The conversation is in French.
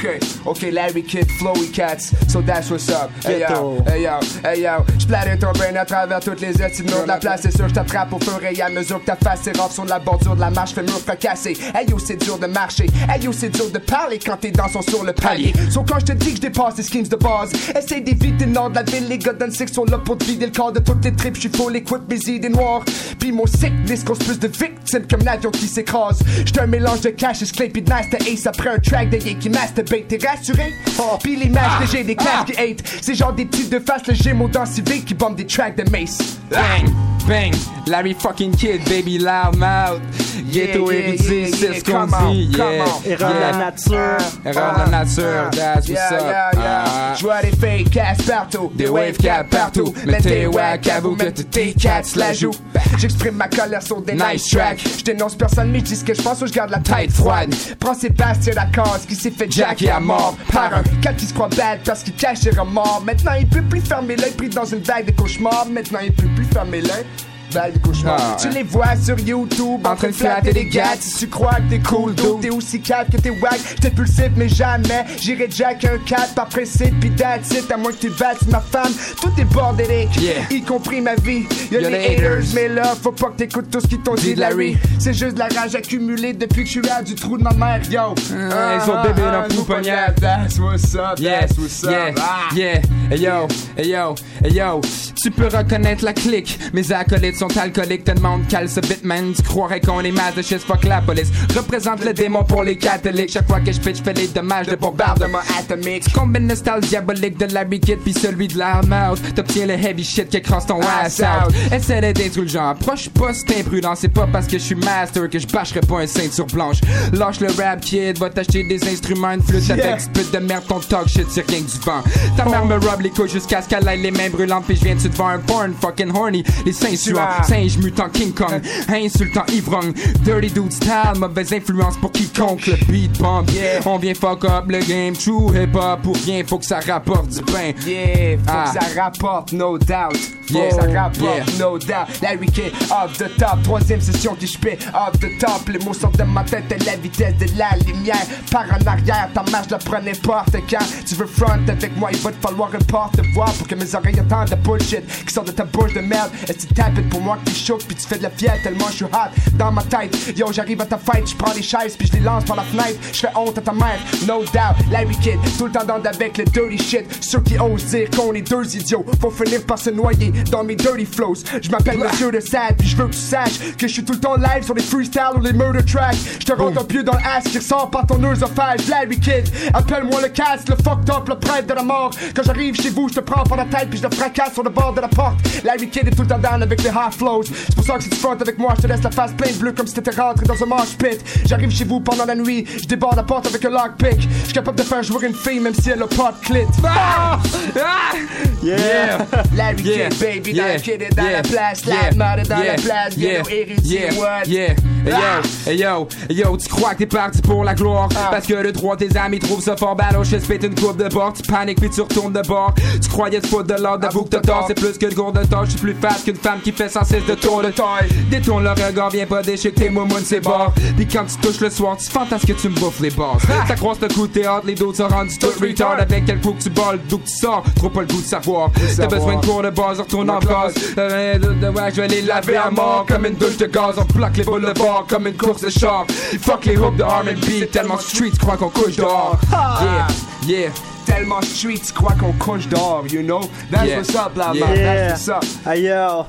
Okay, okay, Larry Kid, Flowy Cats, so that's what's up. Hey yo, hey yo, hey yo, j'planais ton brain à travers toutes les estimes de la place, c'est sûr, j't'attrape au fur et à mesure que ta face est rough sur la bordure de la marche, fait mur fracassé. Hey yo, c'est dur de marcher, hey yo, c'est dur de parler quand tes dents sont sur le palier. So quand j'te dis que j'dépasse les schemes de base, essaye d'éviter le nord de la ville, les gars d'un six sont là pour te vider le corps de toutes les tripes, j'suis full écoute mes idées noires. Puis mon sickness cause plus de victimes comme l'avion qui s'écrase. J'te un mélange de cash, esclape pis de master ace après un track de yé qui masturbate, t'es rassuré? Pis les matchs légers, des clashs qui hate, c'est genre des petites de face, le gémeaux dans civique qui bombent des tracks de mace. Bang, bang, Larry fucking kid, baby loud mouth. Ghetto yeah, c'est yeah, ce qu'on dit. Erreur de la nature. Erreur de la nature, that's what's up. Ah. Je vois des fake cash partout, Des wave cap partout, mais t'es wack, avoue que t'es tes cats la joue. J'exprime ma colère sur des nice tracks. Je dénonce personne, mais dis ce que je pense ou je garde la tête froide. Prends Sébastien Lacasse qui s'est fait jacker à mort par un cat qui se croit bad parce qu'il cache ses remords. Maintenant il peut plus fermer l'œil pris dans une vague de cauchemar. Maintenant il peut plus fermer l'œil. De cauchemar. Ah, tu ouais. les vois sur YouTube en train de flatter des gars. Si tu crois que t'es cool, t'es aussi calme que t'es wack. J'étais pulsif, mais jamais j'irai jack un 4 par principe. Pis it, à moins que tu battes ma femme. Tout est bordélique, Yeah. y compris ma vie. Y'a les les haters, mais là, faut pas que t'écoutes tout ce qu'ils t'ont dit, Larry. C'est juste de la rage accumulée depuis que je suis là du trou de ma mère, yo. Ah, ils sont bébés dans pouponnière. That's what's up, Yeah, that's what's up. yeah, Ah. yeah, hey yo, hey yo, hey yo. Tu peux reconnaître la clique, mes acolytes sont alcooliques, te demandent quel ce bitman. Tu croirais qu'on est masochiste, fuck la police. Représente le démon pour les catholiques. Chaque fois que je pitch, fais les dommages de bombardement atomique. Combine le style diabolique de Larry Kid puis celui de Loudmouth. T'obtiens le heavy shit qui écrase ton ass out. Essaie d'être indulgent, approche pas, c'est imprudent. C'est pas parce que je suis master que je bâcherai pas un ceinture blanche. Lâche le rap kid, va t'acheter des instruments, une flûte Yeah. avec spit de merde, ton talk shit, c'est rien que du vent. Ta mère me robe les couilles jusqu'à ce qu'elle aille les mains brûlantes, puis je viens de devant un porn fucking horny. Les seins suants, as- singe mutant King Kong, insultant ivrogne, dirty dude style, mauvaise influence pour quiconque. Le beat pump, Yeah. on vient fuck up le game, true hip hop pour rien, faut que ça rapporte du pain. Yeah, faut Ah. que ça rapporte, no doubt. Faut Yeah. que ça rapporte, Yeah. no doubt. Larry Kid, off the top. Troisième session qui j'pais, off the top. Les mots sortent de ma tête à la vitesse de la lumière. Par en arrière, ta marche la prend n'importe quand. Tu veux front avec moi, il va te falloir un porte-voix pour que mes oreilles entendent de bullshit qui sort de ta bouche de merde. Que tu tapes pour moi que tu choques puis tu fais de la fière tellement je suis hot dans ma tête. Yo, j'arrive à ta fête, je prends les chaises puis je les lance par la fenêtre. Je fais honte à ta mère, no doubt. Larry Kid, tout le temps dans avec le dirty shit. Ceux qui osent dire qu'on est deux idiots vont finir par se noyer dans mes dirty flows. Je m'appelle Monsieur de Sad, puis je veux que tu saches que je suis tout le temps live sur les freestyles ou les murder tracks. Je te rentre un pied dans l'ass qui ressort par ton œsophage. Larry Kid, appelle-moi le casse, le fucked up, le prêtre de la mort. Quand j'arrive chez vous, je te prends par la tête puis je te fracasse sur le bord de la porte. Larry Kid est tout le temps down avec les high flows. C'est pour ça que si tu front avec moi, je te laisse la face pleine bleue comme si t'étais rentré dans un mosh pit. J'arrive chez vous pendant la nuit, je déborde la porte avec un lockpick. Je suis capable de faire jouer une fille même si elle a pas de clit. Ah! Ah! Yeah. Larry Yeah. Kid, baby, Yeah. dans le kid est dans Yeah. la place, la Yeah. mode est dans Yeah. la place, Yeah. héritier, Yeah. what? Yeah. Hey Ah. yo, hey yo, hey yo, tu crois que t'es parti pour la gloire? Parce que le trois de tes amis trouvent ça fort ballon Je pète une coupe de bord, tu paniques puis tu retournes de bord Tu croyais te foutre de l'ordre, d'avoue que t'as tort C'est plus qu'une gourde de tort, je suis plus fat qu'une femme qui fait sans cesse de tour de taille Détourne le regard, viens pas déchirer tes moumounes c'est bord Puis quand tu touches le soir, tu fantasmes que tu me bouffes les bosses Ça croise le coup de théâtre, les dos sont rendus tout retard Avec quel coup que tu balles, d'où que tu sors? Trop pas le goût de savoir T'as besoin de cours de base, retourne en classe Euh, ouais, Je vais les laver à mort comme une douche de gaz On bloque les boulevards comme une course de char Fuck les hooks de R&B Tellement street, crois qu'on couche dehors Yeah, yeah Tellement street, crois qu'on couche dehors, you know? That's Yeah. what's up, là, Yeah. man. Yeah. That's what's up. Ailleurs.